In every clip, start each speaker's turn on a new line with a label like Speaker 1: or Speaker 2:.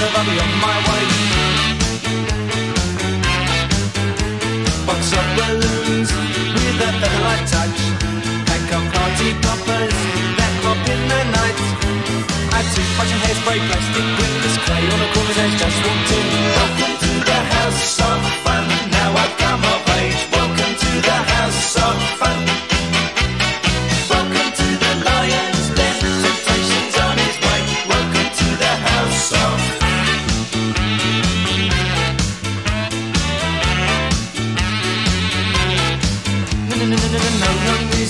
Speaker 1: nerve, I'll be on my way. Box up balloons with a feather light touch. Pack up party poppers that pop in the night. I too much hairspray, plastic, windows, clay on a corner's edge, just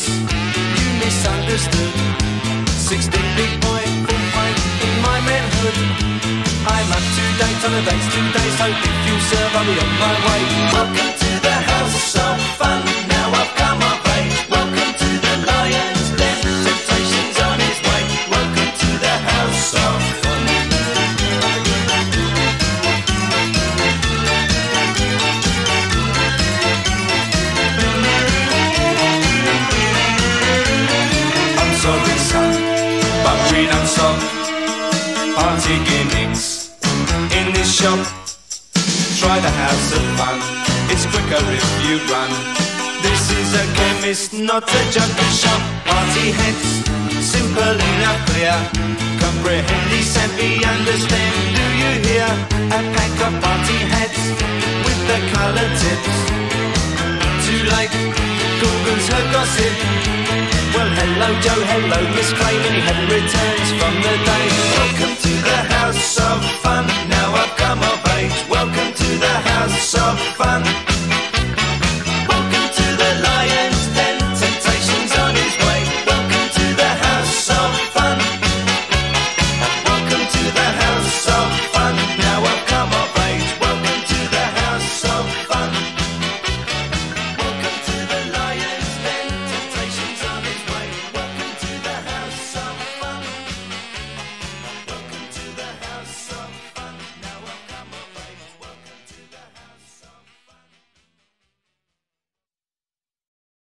Speaker 1: You misunderstood. 16 big boy, full fight in my manhood. I'm up to date on the dates today, so if you serve, I'll be on my way. Welcome to the house of fun. Party gimmicks in this shop. Try the house of fun, it's quicker if you run. This is a chemist, not a junkie shop. Party heads, simple enough, clear. Comprehend, savvy, understand. Do you hear? A pack of party hats with the color tips. Too late, Google's her gossip. Well, hello, Joe, hello, Miss Crane, and he returns from the day. Welcome to the house of fun.